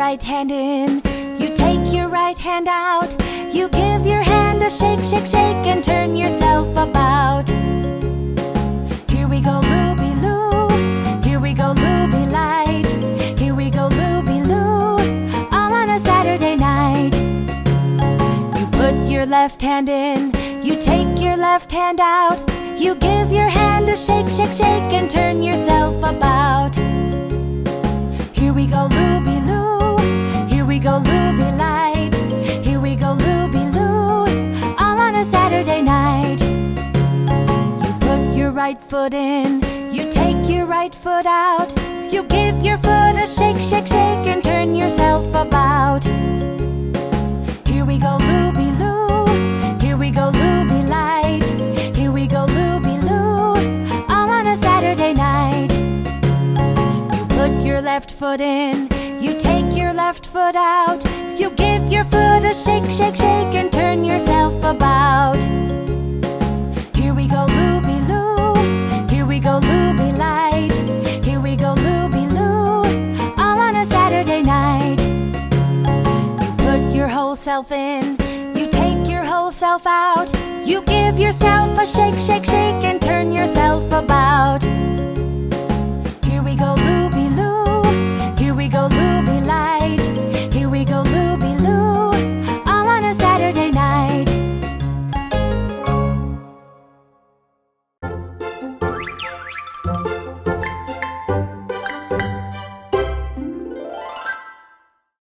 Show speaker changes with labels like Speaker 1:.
Speaker 1: right hand in. You take your right hand out. You give your hand a shake, shake, shake, and turn yourself about. Here we go, Looby Loo. Here we go, Looby Light. Here we go, Looby Loo. All on a Saturday night. You put your left hand in. You take your left hand out. You give your hand a shake, shake, shake, and turn yourself about. Here we go, Looby right foot in. You take your right foot out. You give your foot a shake, shake, shake, and turn yourself about. Here we go, Looby Loo. Here we go, Looby Light. Here we go, Looby Loo. All on a Saturday night. You put your left foot in. You take your left foot out. You give your foot a shake, shake, shake, and turn yourself self in. You take your whole self out. You give yourself a shake, shake, shake, and.